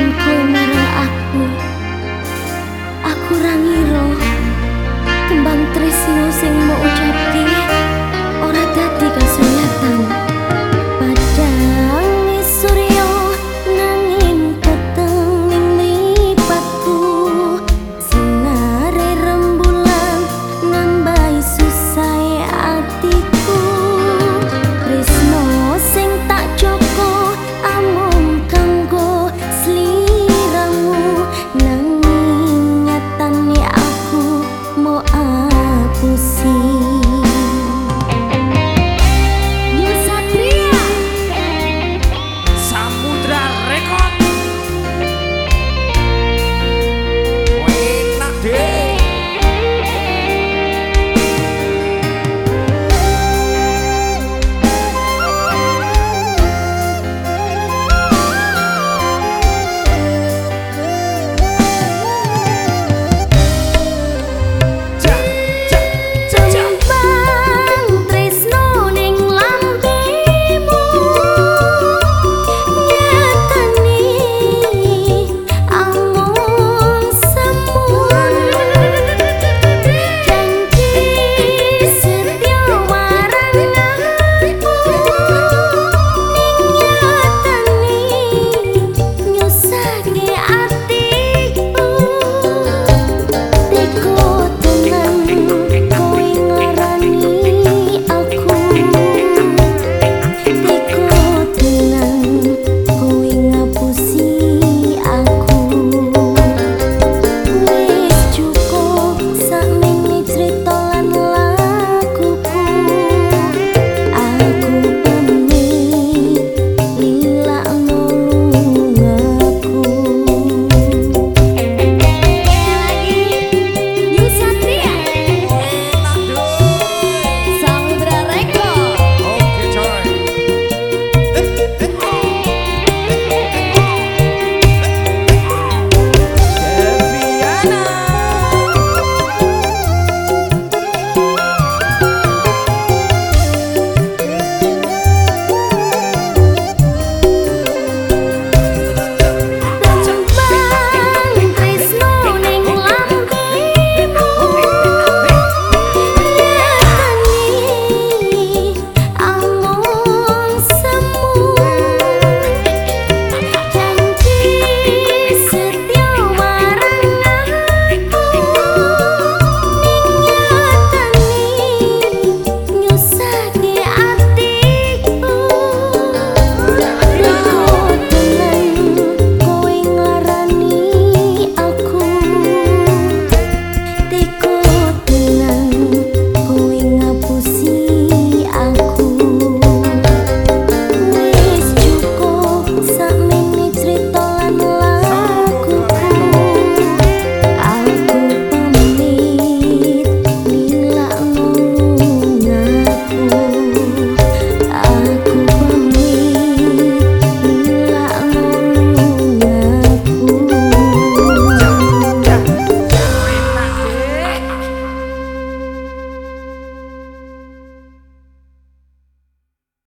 Tanto aku sih